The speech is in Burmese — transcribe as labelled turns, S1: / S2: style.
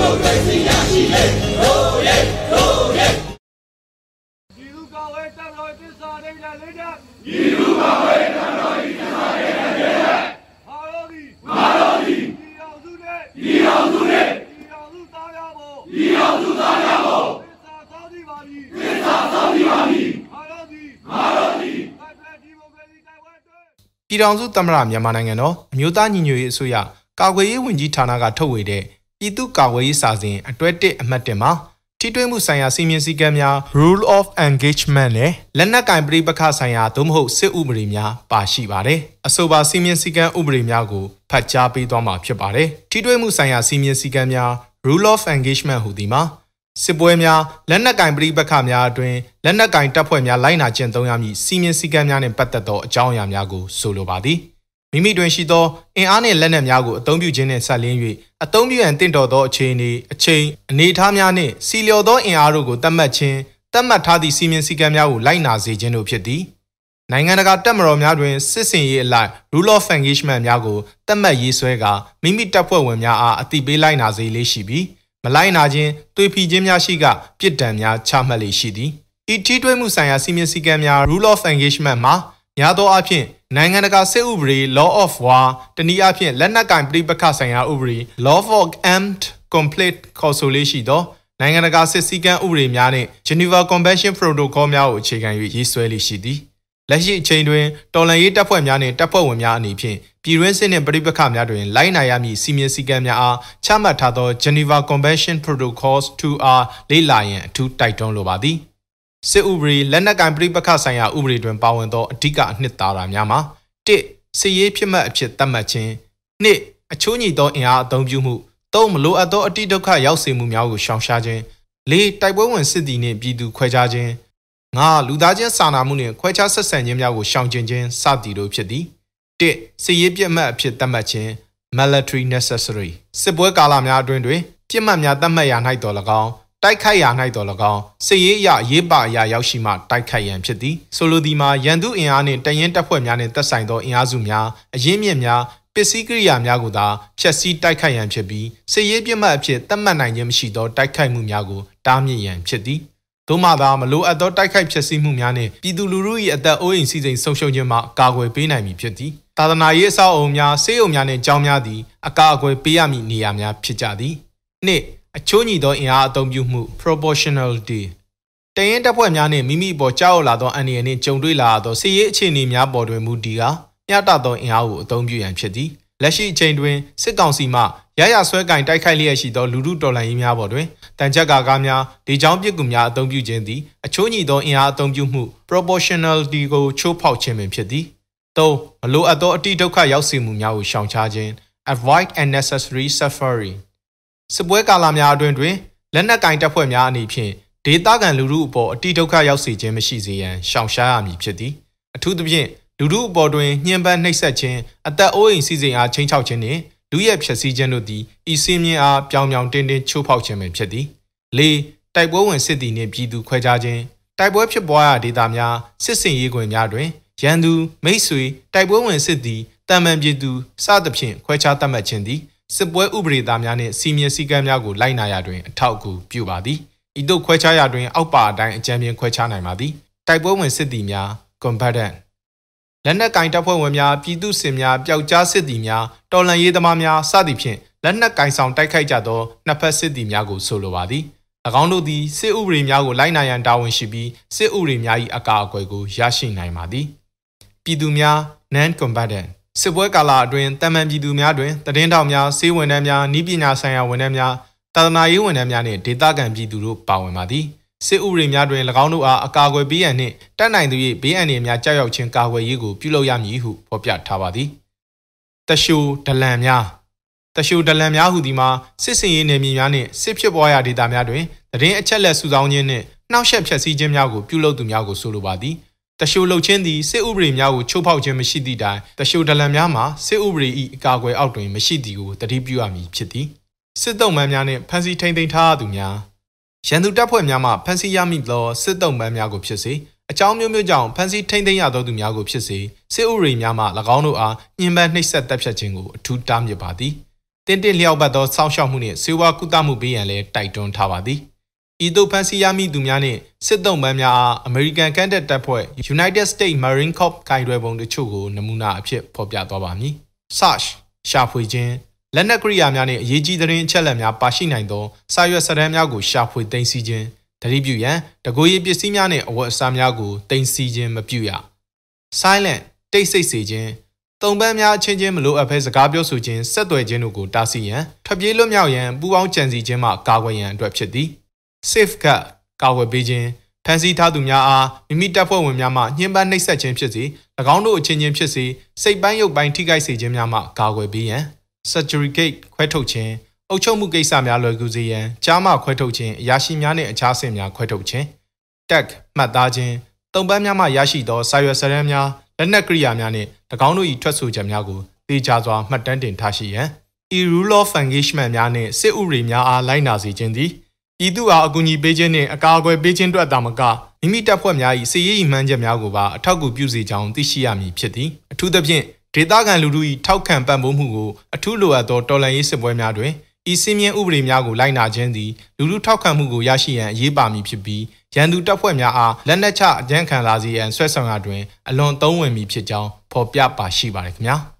S1: မိုကရေစီရရှိလေရိုးရဲရိုးရဲ
S2: ဒီလူကဝဲတက်တော်သစ္စာဒိဋ္ဌလေးတဲ့
S1: ဒီလူကဝေထံတော်ဤသစ္စာရဲ့တည်း
S2: ဟာရောဒီ
S1: ငါတော်သည်
S2: ဒီအောင်စုနဲ့
S1: ဒီတော်သူနှင့်
S2: ဒီအောင်စုသားများဖို့
S1: ဒီတော်သူသားများကို
S2: သစ္စာသောတိပါပြီ
S1: သစ္စာဆောင်ပြီးပါမည်
S2: ဟာရောဒီ
S1: ငါတော်သည်
S2: ဖက်ဒရယ်ဒီမိုကရေစီတိုင်ဝမ်အတွက်
S3: ပြည်ထောင်စုသမ္မတမြန်မာနိုင်ငံတော်အမျိုးသားညီညွတ်ရေးအစိုးရကာကွယ်ရေးဝန်ကြီးဌာနကထုတ်ဝေတဲ့ ပြည်သူ့ကာကွယ်ရေးစာစဉ်အတွဲ1အမှတ်1မှာထိတွေ့မှုဆိုင်ရာစီမင်းစည်းကမ်းများ Rule of Engagement နဲ့လက်နက်ကင်ပဋိပက္ခဆိုင်ရာသို့မဟုတ်စစ်ဥပဒေများပါရှိပါတယ်။အဆိုပါစီမင်းစည်းကမ်းဥပဒေများကိုဖတ်ကြားပေးသွားမှာဖြစ်ပါတယ်။ထိတွေ့မှုဆိုင်ရာစီမင်းစည်းကမ်းများ Rule of Engagement ဟူသည်မှာစစ်ပွဲများလက်နက်ကင်ပဋိပက္ခများအတွင်လက်နက်ကင်တပ်ဖွဲ့များလိုက်နာကျင့်သုံးရမည့်စီမင်းစည်းကမ်းများနှင့်ပတ်သက်သောအကြောင်းအရာများကိုဆိုလိုပါသည် မိမိတွင်ရှိသောအင်အားနှင့်လက်နက်များကိုအသုံးပြုခြင်းနှင့်ဆက်လင်း၍အသုံးပြုရန်တင့်တော်သောအခြေအနေအချိန်အနေအထားများနှင့်စီလျော်သောအင်အားတို့ကိုသတ်မှတ်ခြင်းသတ်မှတ်ထားသည့်စီမင်းစည်းကမ်းများကိုလိုက်နာစေခြင်းတို့ဖြစ်သည်နိုင်ငံတကာတပ်မတော်များတွင်စစ်စင်ရေးအလိုက် rule of engagement များကိုသတ်မှတ်ရေးဆွဲကာမိမိတပ်ဖွဲ့ဝင်များအားအသိပေးလိုက်နာစေလေးရှိပြီးမလိုက်နာခြင်းတွေးဖီခြင်းများရှိကပြစ်ဒဏ်များချမှတ်လေရှိသည်ဤထိတွေ့မှုဆိုင်ရာစီမင်းစည်းကမ်းများ rule of engagement မှာ များသောအားဖြင့်နိုင်ငံတကာစစ်ဥပဒေ law of war တနည်းအားဖြင့်လက်နက်ကင်ပဋိပက္ခဆိုင်ရာဥပဒေ law of armed conflict ခေါ်ဆိုလေးရှိသောနိုင်ငံတကာစစ်စည်းကမ်းဥပဒေများနှင့် Geneva Convention Protocol များကိုအခြေခံ၍ရေးဆွဲလေးရှိသည်လက်ရှိအချိန်တွင်တော်လှန်ရေးတပ်ဖွဲ့များနှင့်တပ်ဖွဲ့ဝင်များအနေဖြင့်ပြည်တွင်းစစ်နှင့်ပြည်ပခများတွင်လိုက်နာရမည့်စီမင်းစည်းကမ်းများအားချမှတ်ထားသော Geneva Convention Protocols 2အားလေ့လာရန်အထူးတိုက်တွန်းလိုပါသည် စစ်ဥပဒေလက်နက်ကင်ပြည်ပခဆိုင်ရာဥပဒေတွင်ပါဝင်သောအဓိကအနှစ်သာရများမှာ၁စစ်ရေးဖြစ်မှတ်အဖြစ်သတ်မှတ်ခြင်း၂အချိုးညီသောအင်အားအသုံးပြုမှု၃မလိုအပ်သောအတိဒုက္ခရောက်စေမှုများကိုရှောင်ရှားခြင်း၄တိုက်ပွဲဝင်စစ်သည်နှင့်ပြည်သူခွဲခြားခြင်းငါလူသားချင်းစာနာမှုနှင့်ခွဲခြားဆက်ဆံခြင်းများကိုရှောင်ကျဉ်ခြင်းစသည်တို့ဖြစ်သည်၁စစ်ရေးပြစ်မှတ်အဖြစ်သတ်မှတ်ခြင်း military necessary စစ်ပွဲကာလများအတွင်းတွင်ပြစ်မှတ်များသတ်မှတ်ရာ၌တော်၎င်း တိုက်ခိုက်ရာ၌တော်၎င်းစစ်ရေးအရာရေးပါအရာရောက်ရှိမှတိုက်ခိုက်ရန်ဖြစ်သည်ဆိုလိုသည်မှာရန်သူအင်အားနှင့်တရင်တပ်ဖွဲ့များနှင့်သက်ဆိုင်သောအင်အားစုများအရင်းမြစ်များပစ္စည်းကိရိယာများကိုသာဖျက်ဆီးတိုက်ခိုက်ရန်ဖြစ်ပြီးစစ်ရေးပြစ်မှတ်အဖြစ်သတ်မှတ်နိုင်ခြင်းမရှိသောတိုက်ခိုက်မှုများကိုတားမြစ်ရန်ဖြစ်သည်သို့မှသာမလိုအပ်သောတိုက်ခိုက်ဖျက်ဆီးမှုများနှင့်ပြည်သူလူထု၏အသက်အိုးအိမ်စီးစိမ်ဆုံးရှုံးခြင်းမှကာကွယ်ပေးနိုင်မည်ဖြစ်သည်သာသနာရေးအဆောက်အအုံများဆေးရုံများနှင့်ကျောင်းများသည်အကာအကွယ်ပေးရမည့်နေရာများဖြစ်ကြသည်နှစ် အချိုးညီသောအင်အားအသုံးပြုမှု proportionality တရင်တပ်ဖွဲ့များနှင့်မိမိအပေါ်ကြောက်လာသောအန္တရာယ်နှင့်ကြုံတွေ့လာသောစစ်ရေးအခြေအနေများပေါ်တွင်မူတည်ကာမျှတသောအင်အားကိုအသုံးပြုရန်ဖြစ်သည်လက်ရှိအချိန်တွင်စစ်ကောင်စီမှရရဆွဲကင်တိုက်ခိုက်လျက်ရှိသောလူထုတော်လှန်ရေးများပေါ်တွင်တန်ချက်ကာကားများဒေချောင်းပစ်ကူများအသုံးပြုခြင်းသည်အချိုးညီသောအင်အားအသုံးပြုမှု proportionality ကိုချိုးဖောက်ခြင်းပင်ဖြစ်သည်၃မလိုအပ်သောအတိဒုက္ခရောက်စေမှုများကိုရှောင်ရှားခြင်း avoid unnecessary suffering စစ်ပွဲကာလများအတွင်းတွင်လက်နက်ကင်တပ်ဖွဲ့များအနေဖြင့်ဒေသခံလူထုအပေါ်အတိဒုက္ခရောက်စေခြင်းမရှိစေရန်ရှောင်ရှားရမည်ဖြစ်သည်အထူးသဖြင့်လူထုအပေါ်တွင်ညှဉ်းပန်းနှိပ်စက်ခြင်းအသက်အိုးအိမ်စီစဉ်အားချင်းချောက်ခြင်းနှင့်လူရဲဖျက်ဆီးခြင်းတို့သည်ဤစင်းမြင့်အားပြောင်ပြောင်တင်းတင်းချိုးဖောက်ခြင်းပဲဖြစ်သည်၄တိုက်ပွဲဝင်စစ်သည်နှင့်ပြည်သူခွဲခြားခြင်းတိုက်ပွဲဖြစ်ပွားရာဒေသများစစ်စင်ရေးကွင်များတွင်ရန်သူမိတ်ဆွေတိုက်ပွဲဝင်စစ်သည်တမန်ပြည်သူစသဖြင့်ခွဲခြားသတ်မှတ်ခြင်းသည် စစ်ပွဲဥပဒေသားများနှင့်စီမင်းစည်းကမ်းများကိုလိုက်နာရတွင်အထောက်အကူပြုပါသည်ဤသို့ခွဲခြားရာတွင် အောက်ပါအတိုင်းအကြံပြင်းခွဲခြားနိုင်ပါသည်တိုက်ပွဲဝင်စစ်သည်များ combatant လက်နက်ကင်တပ်ဖွဲ့ဝင်များပြည်သူစစ်များပျောက်ကြားစစ်သည်များတော်လှန်ရေးသမားများစသည်ဖြင့်လက်နက်ကင်ဆောင်တိုက်ခိုက်ကြသောနှစ်ဖက်စစ်သည်များကိုဆိုလိုပါသည်၎င်းတို့သည်စစ်ဥပဒေများကိုလိုက်နာရန်တာဝန်ရှိပြီးစစ်ဥပဒေများ၏အကာအကွယ်ကိုရရှိနိုင်ပါသည် ပြည်သူများ non combatant စစ်ပွဲကာလအတွင်းတမန်ပြည်သူများတွင်တည်င်းထောင်များစေဝန်ထမ်းများဤပညာဆိုင်ရာဝန်ထမ်းများတာသနာရေးဝန်ထမ်းများနှင့်ဒေသခံပြည်သူတို့ပါဝင်ပါသည်စစ်ဥပဒေများတွင်၎င်းတို့အားအကာအကွယ်ပေးရန်နှင့်တတ်နိုင်သူ၏ဘေးအန္တရာယ်များကြောက်ရောက်ခြင်းကာကွယ်ရေးကိုပြုလုပ်ရမည်ဟုဖော်ပြထားပါသည်တရှိုဒလန်များတရှိုဒလန်များဟူသည်မှာစစ်စင်ရေးနယ်မြေများနှင့်စစ်ဖြစ်ပွားရာဒေသများတွင်တည်င်းအချက်လက်စုဆောင်းခြင်းနှင့်နှောက်ယှက်ဖျက်ဆီးခြင်းများကိုပြုလုပ်သူများကိုဆိုလိုပါသည် တရှိုလှုပ်ခြင်းသည်စစ်ဥပဒေများကိုချိုးဖောက်ခြင်းမရှိသည့်တိုင်တရှိုဒလန်များမှာစစ်ဥပဒေ၏အကာအကွယ်အောက်တွင်မရှိသည်ကိုတတိပြုရမည်ဖြစ်သည်စစ်တုံးမှန်းများနှင့်ဖမ်းဆီးထိန်သိမ်းထားသူများရန်သူတပ်ဖွဲ့များမှဖမ်းဆီးရမိသောစစ်တုံးမှန်းများကိုဖြစ်စေအကြောင်းမျိုးမျိုးကြောင့်ဖမ်းဆီးထိန်သိမ်းရသောသူများကိုဖြစ်စေစစ်ဥပဒေများမှ၎င်းတို့အားညှဉ်းပန်းနှိပ်စက်တပ်ဖြတ်ခြင်းကိုအထူးတားမြစ်ပါသည်တင်းတင်းလျောက်ပတ်သောစောင့်ရှောက်မှုနှင့်စေဝါကုသမှုပေးရန်လည်းတိုက်တွန်းထားပါသည် ဤသို့ဖန်ဆီးရမိသူများနှင့်စစ်တုံးပန်းများအား American Candidate တပ်ဖွဲ့ United States Marine Corps ဂိုင်တွယ်ပုံတချို့ကိုနမူနာအဖြစ်ဖော်ပြသွားပါမည်။ Search ရှာဖွေခြင်းလက်နက်ကရိယာများနှင့်အရေးကြီးသတင်းအချက်အလက်များပါရှိနိုင်သောစာရွက်စာတမ်းများကိုရှာဖွေသိမ်းဆည်းခြင်းတတိပြုရန်တကိုယ်ရေးပစ္စည်းများနှင့်အဝတ်အစားများကိုသိမ်းဆည်းခြင်းမပြုရ silent တိတ်ဆိတ်စေခြင်းတုံပန်းများအချင်းချင်းမလိုအပ်ဘဲစကားပြောဆိုခြင်းဆက်သွယ်ခြင်းတို့ကိုတားဆီးရန်ထွက်ပြေးလွတ်မြောက်ရန်ပူးပေါင်းကြံစည်ခြင်းမှကာကွယ်ရန်အတွက်ဖြစ်သည် safeguard ကာကွယ်ပေးခြင်းဖန်ဆီးထားသူများအားမိမိတပ်ဖွဲ့ဝင်များမှညှဉ်းပန်းနှိပ်စက်ခြင်းဖြစ်စေ၎င်းတို့အချင်းချင်းဖြစ်စေစိတ်ပိုင်းရုပ်ပိုင်းထိခိုက်စေခြင်းများမှကာကွယ်ပေးရန် surrogate ခွဲထုတ်ခြင်းအုပ်ချုပ်မှုကိစ္စများလွယ်ကူစေရန်ကြားမှခွဲထုတ်ခြင်းအရာရှိများနှင့်အခြားဆင့်များခွဲထုတ်ခြင်း tag မှတ်သားခြင်းတုံပန်းများမှရရှိသောစာရွက်စာတမ်းများလက်နက်ကိရိယာများနှင့်၎င်းတို့၏ထွက်ဆိုချက်များကိုသေချာစွာမှတ်တမ်းတင်ထားရှိရန် e rule of engagement များနှင့်စစ်ဥပဒေများအားလိုက်နာစေခြင်းသည် ပြည်သူအားအကူအညီပေးခြင်းနှင့်အကာအကွယ်ပေးခြင်းတို့အတာမကမိမိတပ်ဖွဲ့များ၏စီရေးမှန်းချက်များကိုပါအထောက်အကူပြုစေကြောင်းသိရှိရမည်ဖြစ်သည်အထူးသဖြင့်ဒေသခံလူထု၏ထောက်ခံပံ့ပိုးမှုကိုအထူးလိုအပ်သောတော်လှန်ရေးစစ်ပွဲများတွင်ဤစည်းမျဉ်းဥပဒေများကိုလိုက်နာခြင်းသည်လူထုထောက်ခံမှုကိုရရှိရန်အရေးပါမည်ဖြစ်ပြီးရန်သူတပ်ဖွဲ့များအားလက်နက်ချအကြမ်းခံလာစေရန်ဆွဲဆောင်ရတွင်အလွန်သုံးဝင်မည်ဖြစ်ကြောင်းဖော်ပြပါရှိပါတယ်ခင်ဗျာ။